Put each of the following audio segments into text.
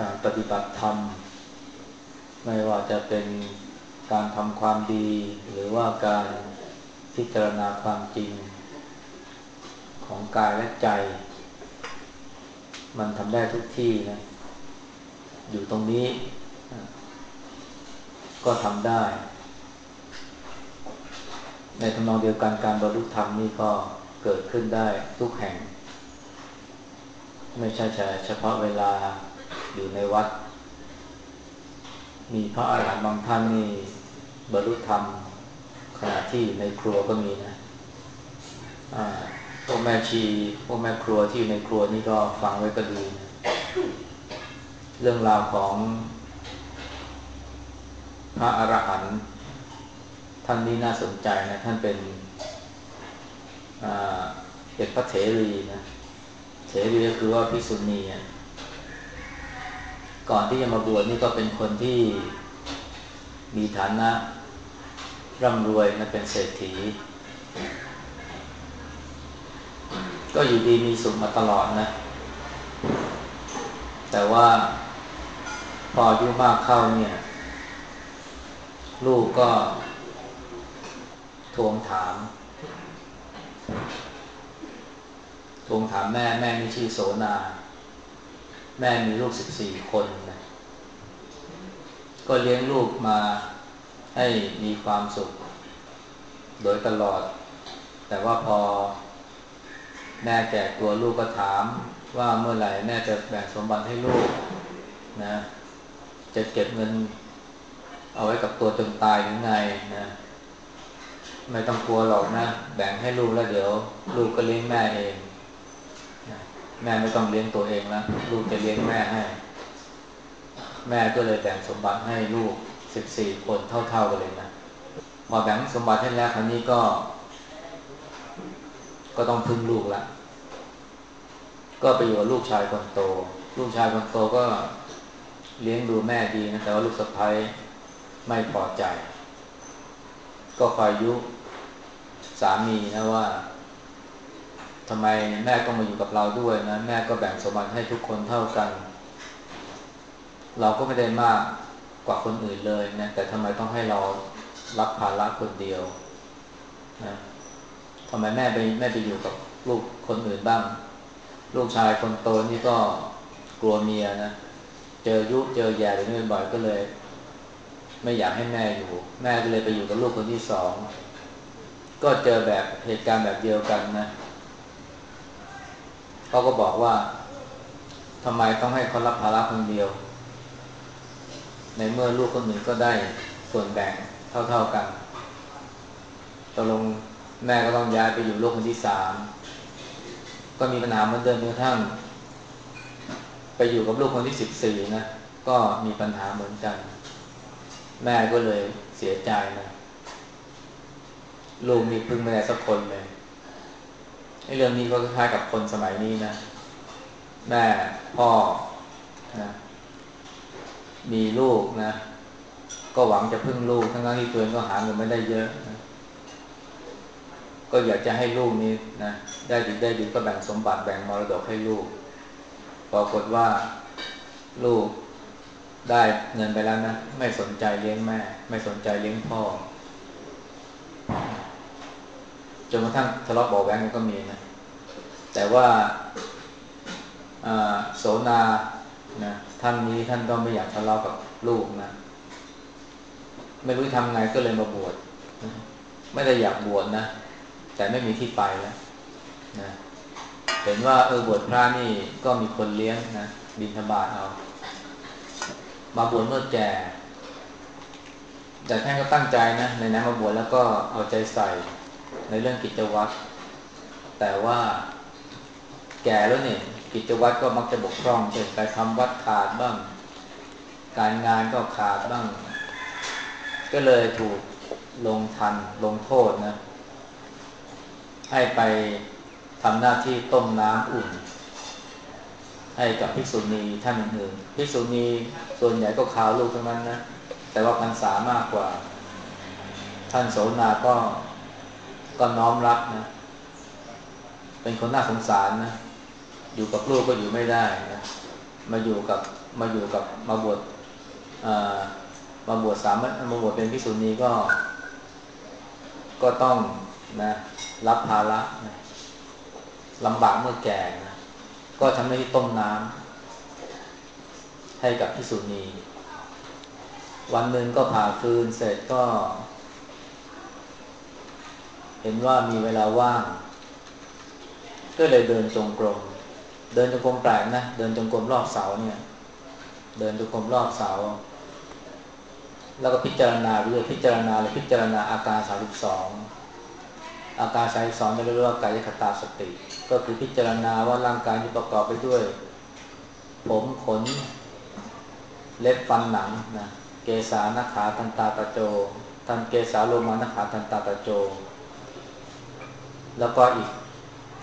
การปฏิบัติธรรม ไม่ว่าจะเป็นการทำความดี หรือว่าการพิจารณาความจริง ของกายและใจ มันทำได้ทุกที่นะ อยู่ตรงนี้ ก็ทำได้ ในทำนองเดียวกันการบรรลุธรรมนี่ก็เกิดขึ้นได้ทุกแห่ง ไม่ใช่เฉพาะเวลา อยู่ในวัด มีพระอาหารหันต์บางท่านนี่บรรลุธรรมขณะที่ในครัวก็มีนะพวกแม่ชีพวกแม่ครัวที่อยู่ในครัวนี่ก็ฟังไว้ก็ดีนะเรื่องราวของพระอรหันต์ท่านนี้น่าสนใจนะท่านเป็นเป็นพระเถรีนะเถรีก็คือว่าพิสุณี ก่อนที่จะมาบวชนี่ก็เป็นคนที่มีฐานะร่ำรวยนะเป็นเศรษฐี ก็อยู่ดีมีสุขมาตลอดนะ แต่ว่าพออายุมากเข้าเนี่ย ลูกก็ทวงถามทวงถามแม่แม่มีชื่อโสนา แม่มีลูกสิบสี่คนนะก็เลี้ยงลูกมาให้มีความสุข โดยตลอด แต่ว่าพอแม่แก่ตัวลูกก็ถาม ว่าเมื่อไหร่แม่จะแบ่งสมบัติให้ลูกนะ จะเก็บเงิน เอาไว้กับตัวจนตายยังไงนะไม่ต้องกลัวหรอกนะ แบ่งให้ลูกแล้วเดี๋ยว ลูกก็เลี้ยงแม่เอง แม่ไม่ต้องเลี้ยงตัวเองแล้วลูกจะเลี้ยงแม่ให้ แม่ก็เลยแบ่งสมบัติให้ลูกสิบสี่คนเท่าๆกันเลยนะพอแบ่งสมบัติให้แล้วครั้นี้ก็ ก็ต้องพึ่งลูกละก็ไปอยู่กับลูกชายคนโต ลูกชายคนโตก็เลี้ยงดูแม่ดีนะแต่ว่าลูกสะใภ้ไม่พอใจ ก็คอยยุสามีนะว่า ทำไมแม่ต้องมาอยู่กับเราด้วยนะ แม่ก็แบ่งสมบัติให้ทุกคนเท่ากัน เราก็ไม่ได้มากกว่าคนอื่นเลยนะแต่ทำไมต้องให้เรารับภาระคนเดียวนะทำไมแม่ไปแม่ไปอยู่กับลูกคนอื่นบ้าง ลูกชายคนโตนี่ก็กลัวเมียนะเจอยุเจอแย่หรือไม่บ่อยก็เลย ไม่อยากให้แม่อยู่ แม่ก็เลยไปอยู่กับลูกคนที่สองก็เจอแบบเหตุการณ์แบบเดียวกันนะ เขาก็บอกว่าทำไมต้องให้เขารับภาระคนเดียว ในเมื่อลูกคนหนึ่งก็ได้ส่วนแบ่งเท่าๆกันตกลงแม่ก็ต้องย้ายไปอยู่ลูกคนที่สาม ก็มีปัญหาเหมือนเดิมจนกระทั่ง ไปอยู่กับลูกคนที่สิบสี่นะ ก็มีปัญหาเหมือนกัน แม่ก็เลยเสียใจนะ ลูกมีพึ่งไม่ได้สักคนเลย เรื่องนี้ก็คล้ายกับคนสมัยนี้นะ แม่พ่อนะมีลูกนะ ก็หวังจะพึ่งลูก ทั้งนั้นที่ตัวเองก็หาเงินไม่ได้เยอะนะก็อยากจะให้ลูกนี้นะได้ดีได้ดีก็แบ่งสมบัติแบ่งมรดกให้ลูกปรากฏว่าลูกได้เงินไปแล้วนะ ไม่สนใจเลี้ยงแม่ ไม่สนใจเลี้ยงพ่อ จ นกระทั่งทะเลาะบอแว้งก็มีนะ แต่ว่าโสนานะท่านนี้ท่านก็ไม่อยากทะเลาะกับลูกนะ ไม่รู้ทำไงก็เลยมาบวชไม่ได้อยากบวชนะ แต่ไม่มีที่ไปแล้วนะเห็นว่าเออบวชพระนี่ก็มีคนเลี้ยงนะบินธบาตเอา มาบวชเมื่อแก่แต่ท่านก็ตั้งใจนะในนั้นมาบวชแล้วก็เอาใจใส่ ในเรื่องกิจวัตรแต่ว่าแก่แล้วเนี่ยกิจวัตรก็มักจะบกพร่องเช่นการทำวัดขาดบ้าง การงานก็ขาดบ้าง ก็เลยถูกลงทันลงโทษนะ ให้ไปทำหน้าที่ต้มน้ำอุ่น ให้กับภิกษุณีท่านอื่นภิกษุณีส่วนใหญ่ก็ขาวลูกทั้งนั้นนะแต่ว่าพรรษามากกว่า ท่านโสนาก็ ก็น้อมรับนะ เป็นคนน่าสงสารนะ อยู่กับลูกก็อยู่ไม่ได้นะ มาอยู่กับมาอยู่กับมาบวชมาบวชสามมาบวชเป็นพิสุนีก็ ก็ต้องนะ รับภาระนะลำบากเมื่อแก่นะ ก็ทำหน้าที่ต้มน้ำให้กับพิสุนี วันหนึ่งก็ผ่าฟืนเสร็จก็ เห็นว่ามีเวลาว่าง ก็เลยเดินจงกรม เดินจงกรมแปลกนะ เดินจงกรมรอบเสาเนี่ย เดินจงกรมรอบเสา แล้วก็พิจารณาเรื่อยพิจารณาเลยพิจารณาอาการสาสิบสอง อาการสายสองเรียกว่ากายคตาสติ ก็คือพิจารณาว่าร่างกายที่ประกอบไปด้วย ผมขน เล็บฟันหนังนะ เกสานาขาทันตาตะโจ ทันเกสาโลมานาขาทันตาตะโจ แล้วก็อีก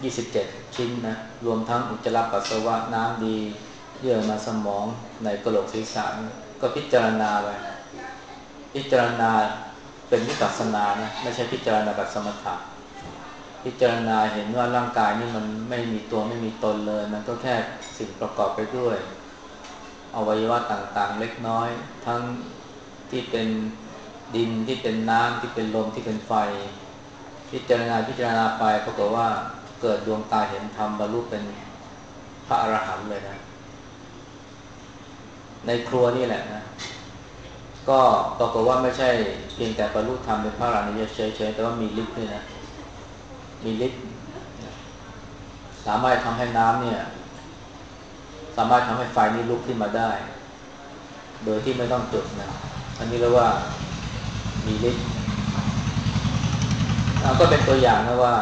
27 ชิ้นนะ รวมทั้งอุจจาระปัสสาวะน้ำดี เยื่อมาสมองในกระโหลกศีรษะก็พิจารณาไปพิจารณาเป็นวิปัสสนานะ ไม่ใช่พิจารณาแบบสมถะพิจารณาเห็นว่าร่างกายนี่มันไม่มีตัวไม่มีตนเลย มันก็แค่สิ่งประกอบไปด้วย อวัยวะต่างๆ เล็กน้อย ทั้งที่เป็นดินที่เป็นน้ำที่เป็นลมที่เป็นไฟ พิจารณาพิจารณาไปปรากฏว่าเกิดดวงตาเห็นธรรมบรรลุเป็นพระอรหันต์เลยนะ ในครัวนี่แหละนะก็ปรากฏว่าไม่ใช่เพียงแต่บรรลุธรรมเป็นพระอรหันต์เฉยๆแต่ว่ามีฤทธิ์ด้วยนะมีฤทธิ์สามารถทำให้น้ำเนี่ย สามารถทำให้ไฟนี้ลุกขึ้นมาได้ โดยที่ไม่ต้องจุดนะอันนี้เรียกว่ามีฤทธิ์ ก็เป็นตัวอย่างนะว่า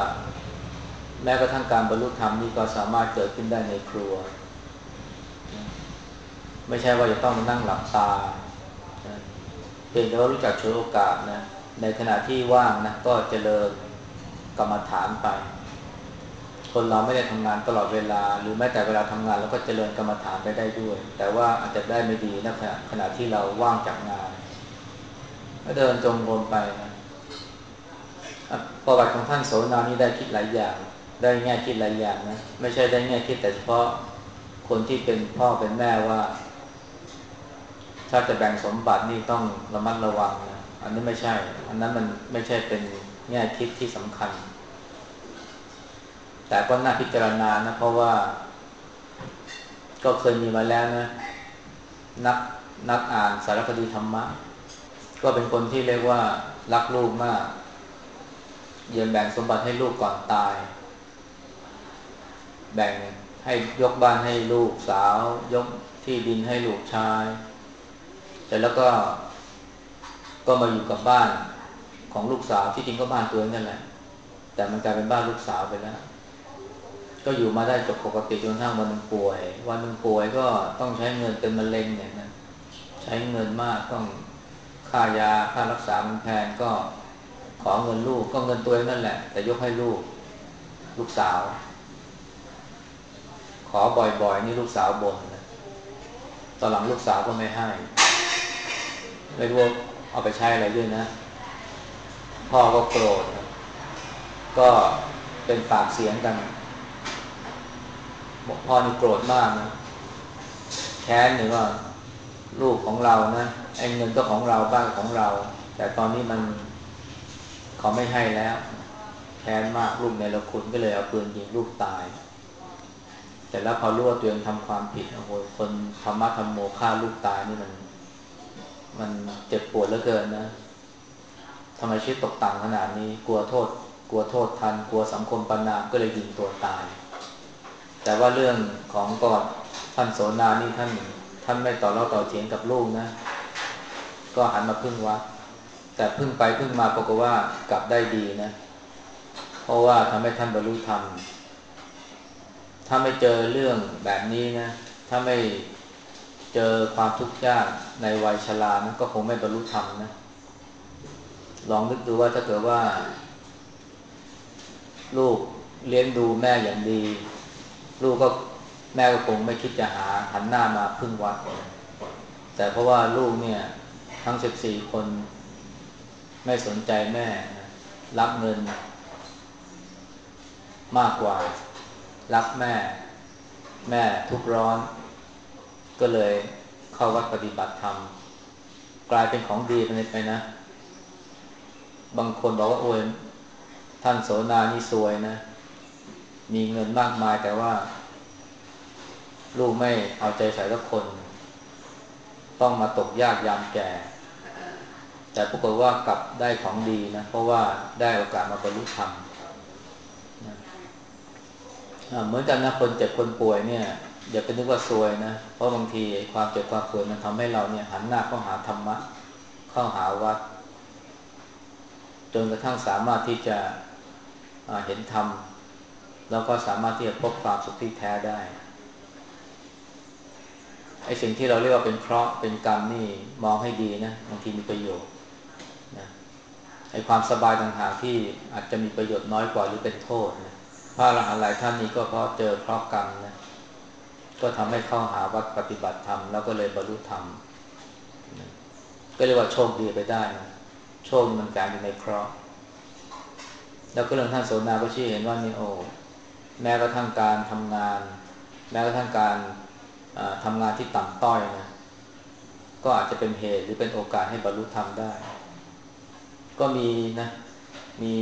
แม้กระทั่งการบรรลุธรรมนี่ก็สามารถเกิดขึ้นได้ในครัว ไม่ใช่ว่าจะต้องมานั่งหลับตาเพียงแต่ว่ารู้จักช่วยโอกาสนะในขณะที่ว่างนะก็เจริญกรรมฐานไป คนเราไม่ได้ทำงานตลอดเวลา หรือแม้แต่เวลาทำงานเราก็เจริญกรรมฐานไปได้ด้วย แต่ว่าอาจจะได้ไม่ดีนะขณะขณะที่เราว่างจากงานก็เดินจงกรมไปนะ ประวัติของท่านโสนานี่ได้คิดหลายอย่าง ได้แง่คิดหลายอย่างนะ ไม่ใช่ได้แง่คิดแต่เฉพาะคนที่เป็นพ่อเป็นแม่ว่าถ้าจะแบ่งสมบัตินี่ต้องระมัดระวังนะ อันนี้ไม่ใช่ อันนั้นมันไม่ใช่เป็นแง่คิดที่สำคัญ แต่ก็น่าพิจารณานะ เพราะว่า ก็เคยมีมาแล้วนะ นักนักอ่านสารคดีธรรมะ ก็เป็นคนที่เรียกว่ารักลูกมาก ยืนแบ่งสมบัติให้ลูกก่อนตาย แบ่งให้ยกบ้านให้ลูกสาว ยกที่ดินให้ลูกชายแต่แล้วก็ก็มาอยู่กับบ้านของลูกสาวที่จริงก็บ้านตัวนั่นแหละ แต่มันกลายเป็นบ้านลูกสาวไปแล้ว ก็อยู่มาได้จบปกติจนทั้งวันนึงป่วย วันนึงป่วยก็ต้องใช้เงินเป็นมะเร็งเนี่ยนะใช้เงินมากต้องค่ายาค่ารักษามันแพงก็ ขอเงินลูกก็เงินตัวนั่นแหละ แต่ยกให้ลูก ลูกสาว ขอบ่อยๆ นี่ลูกสาวบ่นนะตอนหลังลูกสาวก็ไม่ให้ ไม่รู้เอาไปใช้อะไรด้วยนะ พ่อก็โกรธก็เป็นปากเสียงกันบอกพ่อนี่โกรธมากนะแค้นหรือว่าลูกของเรานะไอ้เงินก็ของเราบ้านของเรา แต่ตอนนี้มัน เขาไม่ให้แล้วแค้นมากลูกในละคุณก็เลยเอาปืนยิงลูกตาย แต่แล้วพอรู้ว่าตัวเองทำความผิดโอ้โหคนธรรมะธรรมโมฆ่าลูกตายนี่มัน มันเจ็บปวดเหลือเกินนะทำไมชีวิตตกต่ำขนาดนี้ กลัวโทษ กลัวโทษทัน กลัวสังคมปนามก็เลยยิงตัวตาย แต่ว่าเรื่องของกอดท่านโสนานี่ท่านท่านไม่ต่อเล่าต่อเถียงกับลูกนะ ก็หันมาพึ่งวัด แต่พึ่งไปพึ่งมาปรากฏว่ากลับได้ดีนะ เพราะว่าทำให้ท่านบรรลุธรรม ถ้าไม่เจอเรื่องแบบนี้นะ ถ้าไม่เจอความทุกข์ยากในวัยชรานะก็คงไม่บรรลุธรรมนะ ลองนึกดูว่าถ้าเกิดว่า ลูกเลี้ยงดูแม่อย่างดี ลูกก็แม่ก็คงไม่คิดจะหาหันหน้ามาพึ่งวัด แต่เพราะว่าลูกเนี่ย ทั้งสิบสี่คน ไม่สนใจแม่รับเงิน มากกว่า รักแม่ แม่ทุกร้อน ก็เลยเข้าวัดปฏิบัติธรรม กลายเป็นของดีไปนะ บางคนบอกว่าโอ้ยท่านโสนานี่สวยนะ มีเงินมากมายแต่ว่า ลูกไม่เอาใจใส่ทุกคน ต้องมาตกยากยามแก่ แต่ปรากฏว่ากลับได้ของดีนะ เพราะว่าได้โอกาสมาบรรลุธรรมเหมือนกันนะคนเจ็บคนป่วยเนี่ยอย่าไปนึกว่าซวยนะ เพราะบางทีความเจ็บความป่วยมันทำให้เราเนี่ยหันหน้าเข้าหาธรรมะ เข้าหาวัด จนกระทั่งสามารถที่จะเห็นธรรม แล้วก็สามารถที่จะพบความสุขที่แท้ได้ไอ้สิ่งที่เราเรียกว่าเป็นเคราะห์เป็นกรรมนี่มองให้ดีนะบางทีมีประโยชน์ ไอ้ความสบายต่างๆที่อาจจะมีประโยชน์น้อยกว่าหรือเป็นโทษนะพระอรหันต์หลายท่านนี้ก็เพราะเจอเคราะห์กรรมนะก็ทำให้เข้าหาวัดปฏิบัติธรรมแล้วก็เลยบรรลุธรรมก็เรียกว่าโชคดีไปได้นะโชคมันการอยู่ในเคราะห์แล้วก็เรื่องท่านโสนาก็ชี้เห็นว่านี่โอ้แม้กระทั่งการทำงาน แม้กระทั่งการทำงานที่ต่ำต้อยนะก็อาจจะเป็นเหตุหรือเป็นโอกาสให้บรรลุธรรมได้ ก็มีนะ มี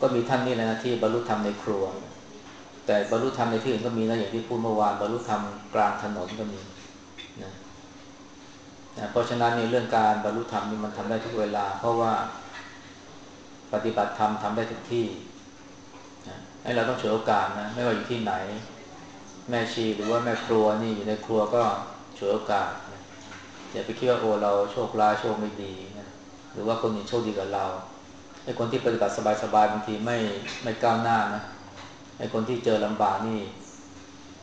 ก็มีท่านนี่แหละนะที่บรรลุธรรมในครัว แต่บรรลุธรรมในที่อื่นก็มีนะอย่างที่พูดเมื่อวานบรรลุธรรมกลางถนนก็มีนะนะเพราะฉะนั้นในเรื่องการบรรลุธรรมนี่มันทำได้ทุกเวลา เพราะว่าปฏิบัติธรรมทำได้ทุกที่นะให้เราต้องฉวยโอกาสนะไม่ว่าอยู่ที่ไหน แม่ชีหรือว่าแม่ครัวนี่อยู่ในครัวก็ฉวยโอกาสนะอย่าไปคิดว่าโอ้เราโชคร้ายโชคไม่ดีนะ หรือว่าคนอื่นโชคดีกว่าเราไอ้คนที่ปฏิบัติสบายๆบางทีไม่ไม่ก้าวหน้านะไอ้คนที่เจอลำบากนี่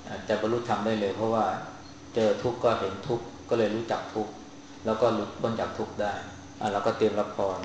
อาจจะบรรลุธรรมได้เลย เพราะว่าเจอทุกข์ก็เห็นทุกข์ก็เลยรู้จักทุกข์แล้วก็หลุดพ้นจากทุกข์ได้อ่าเราก็เตรียมรับพร